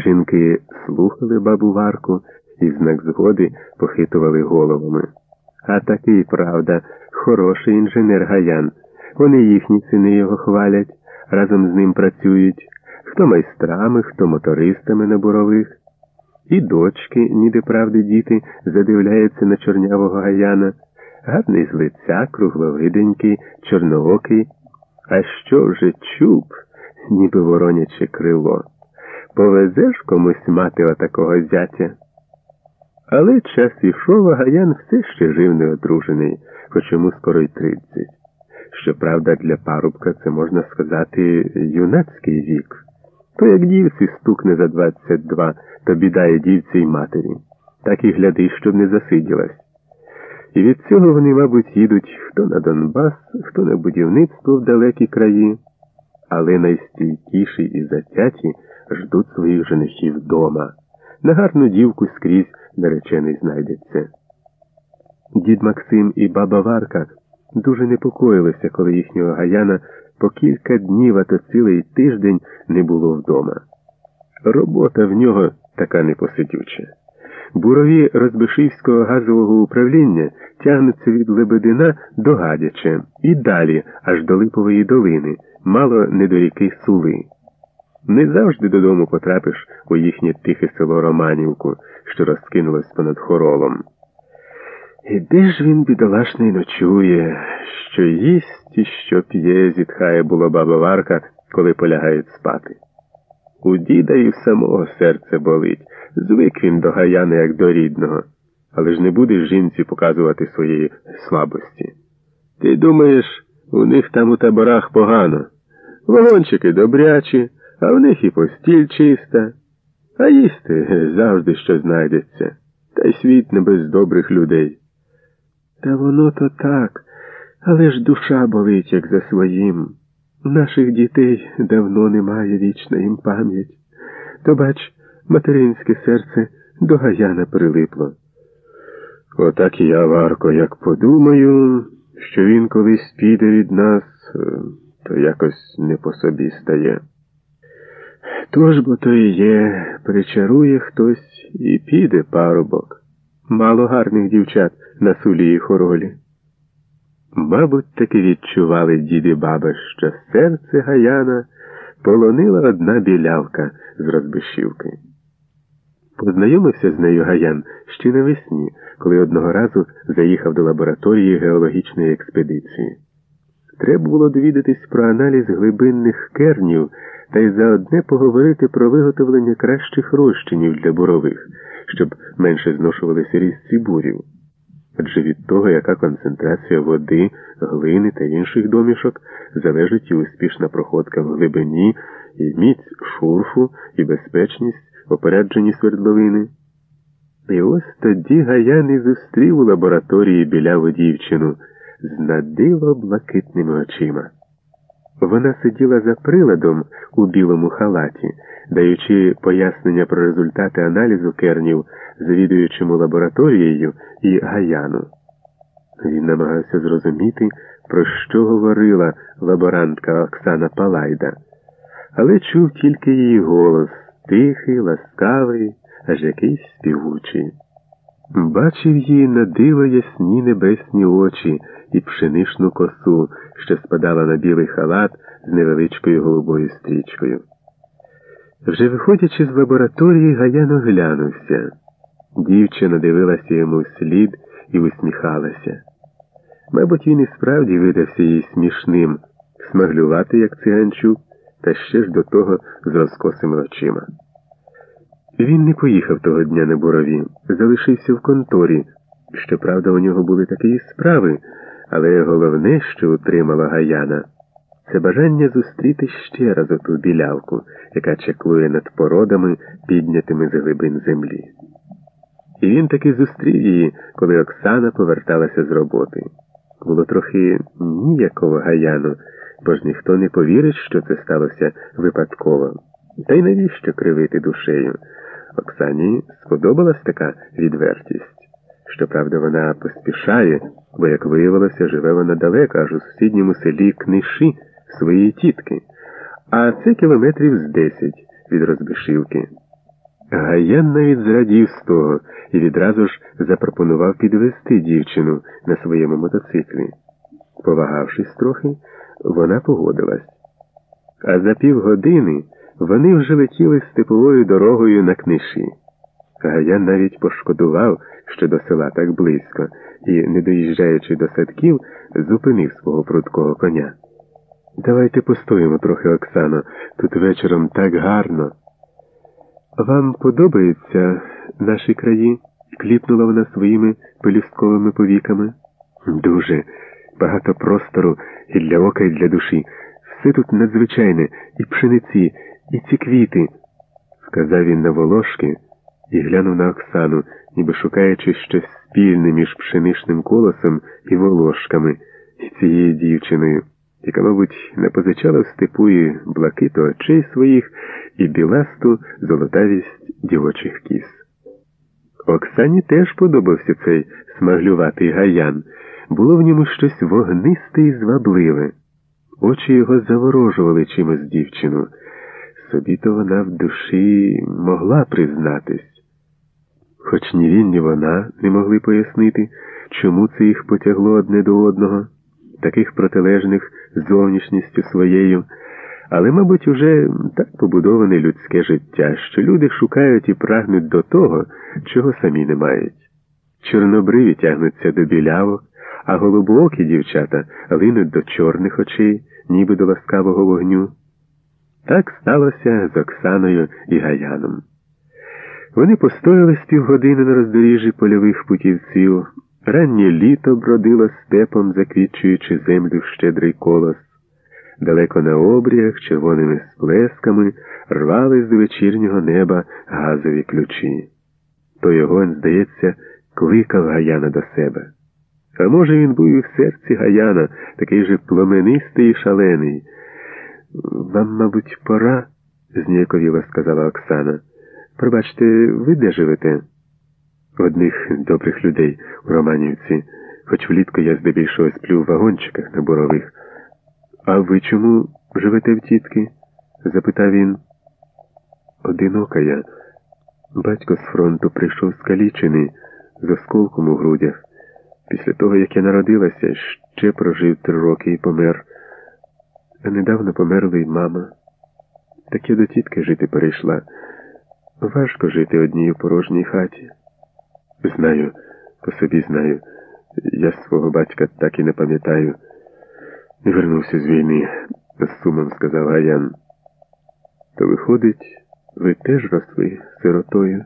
Жінки слухали бабу Варку і в знак згоди похитували головами. А такий, правда, хороший інженер Гаян. Вони їхні сини його хвалять, разом з ним працюють, хто майстрами, хто мотористами на бурових. І дочки, ніде правди діти, задивляються на чорнявого гаяна, гарний з лиця, кругловиденький, чорноокий. А що вже чуб, ніби вороняче крило. Повезеш комусь мати отакого зятя. Але час ішов, а Гаян все ще жив неодружений, хоч йому скоро й тридцять. Щоправда, для парубка це можна сказати юнацький вік. То як дівці стукне за двадцять два, то бідає дівці й матері. Так і гляди, щоб не засиділась. І від цього вони, мабуть, їдуть хто на Донбас, хто на будівництво в далекі краї, але найстійкіші і затяті ждуть своїх женихів вдома. На гарну дівку скрізь наречений знайдеться. Дід Максим і баба Варка дуже непокоїлися, коли їхнього гаяна по кілька днів, а то цілий тиждень не було вдома. Робота в нього така непосидюча. Бурові Розбишівського газового управління тягнуться від Лебедина до Гадяча і далі, аж до Липової долини, мало не до ріки Сули. Не завжди додому потрапиш у їхнє тихе село Романівку, що розкинулось понад хоролом. І де ж він, бідолашний, ночує, що їсть і що п'є, зітхає було баба Варка, коли полягають спати. У діда і в самого серце болить. Звик він до гаяна, як до рідного, але ж не будеш жінці показувати своєї слабості. Ти думаєш, у них там у таборах погано. Вагончики добрячі, а в них і постіль чиста, а їсти завжди що знайдеться, та й світ не без добрих людей. Та воно то так, але ж душа болить, як за своїм. Наших дітей давно немає вічна їм пам'ять. То, бач, материнське серце до гаяна прилипло. Отак і я, Варко, як подумаю, що він колись піде від нас, е, то якось не по собі стає. Тож бо то і є, причарує хтось і піде парубок. Мало гарних дівчат на сулі і хоролі. Мабуть, таки відчували дід і баба, що серце гаяна полонила одна білявка з розбишівки. Познайомився з нею Гаян ще навесні, коли одного разу заїхав до лабораторії геологічної експедиції. Треба було довідатись про аналіз глибинних кернів та й заодне поговорити про виготовлення кращих розчинів для бурових, щоб менше зношувалися різці бурів. Адже від того, яка концентрація води, глини та інших домішок, залежить і успішна проходка в глибині, і міць шурфу, і безпечність опереджені свердловини. І ось тоді Гаян і зустрів у лабораторії біляву дівчину з надило блакитними очима. Вона сиділа за приладом у білому халаті, даючи пояснення про результати аналізу кернів завідуючому лабораторією і Гаяну. Він намагався зрозуміти, про що говорила лаборантка Оксана Палайда, але чув тільки її голос тихий, ласкавий, аж якийсь співучий. Бачив її на диво ясні небесні очі і пшеничну косу, що спадала на білий халат з невеличкою голубою стрічкою. Вже виходячи з лабораторії, Гаян оглянувся. Дівчина дивилася йому слід і усміхалася. Мабуть, він і справді видався їй смішним, смаглювати, як циганчук, та ще ж до того з розкосими очима. Він не поїхав того дня на бурові, залишився в конторі. Щоправда, у нього були такі справи, але головне, що утримала Гаяна, це бажання зустріти ще раз оту білявку, яка чеклує над породами, піднятими з глибин землі. І він таки зустрів її, коли Оксана поверталася з роботи. Було трохи ніякого гаяну, бо ж ніхто не повірить, що це сталося випадково. Та й навіщо кривити душею? Оксані сподобалась така відвертість. Щоправда, вона поспішає, бо, як виявилося, живе вона далеко, аж у сусідньому селі Книші своєї тітки, а це кілометрів з десять від Розбишівки. Гаян навіть зрадів з того і відразу ж запропонував підвести дівчину на своєму мотоциклі. Повагавшись трохи, вона погодилась. А за півгодини вони вже летіли степовою дорогою на книші. Гаян навіть пошкодував, що до села так близько, і, не доїжджаючи до садків, зупинив свого прудкого коня. Давайте постоїмо трохи, Оксано, тут вечором так гарно. Вам подобаються наші краї? кліпнула вона своїми пелюстковими повіками. Дуже багато простору і для ока, і для душі. Все тут надзвичайне, і пшениці, і ці квіти, сказав він на волошки і глянув на Оксану, ніби шукаючи щось спільне між пшеничним колосом і волошками, і цією дівчиною, яка, мабуть, не позичала в степу і блакиту очей своїх і біласту золотавість дівочих кіс. Оксані теж подобався цей смаглюватий гаян. Було в ньому щось вогнисте і звабливе. Очі його заворожували чимось дівчину. Собі то вона в душі могла признатись. Хоч ні він, ні вона не могли пояснити, чому це їх потягло одне до одного, таких протилежних зовнішністю своєю, але, мабуть, уже так побудоване людське життя, що люди шукають і прагнуть до того, чого самі не мають. Чорнобриві тягнуться до білявок, а голубоокі дівчата линуть до чорних очей, ніби до ласкавого вогню. Так сталося з Оксаною і Гаяном. Вони постояли з півгодини на роздоріжжі польових путівців. Раннє літо бродило степом, заквічуючи землю щедрий колос. Далеко на обріях червоними сплесками рвали з вечірнього неба газові ключі. Той огонь, здається, кликав Гаяна до себе. А може, він був і в серці Гаяна, такий же пломенистий і шалений. Вам, мабуть, пора, зніяковіла сказала Оксана. Пробачте, ви де живете? Одних добрих людей у Романівці, хоч влітку я здебільшого сплю в вагончиках на борових. А ви чому живете в тітки? запитав він. Одинока я. Батько з фронту прийшов скалічений з осколком у грудях. Після того, як я народилася, ще прожив три роки і помер. Недавно померла й мама. Так я до тітки жити перейшла. Важко жити одній у порожній хаті. Знаю, по собі знаю. Я свого батька так і не пам'ятаю. Вернувся з війни, з сумом сказав Гаян. То, виходить, ви теж росли сиротою?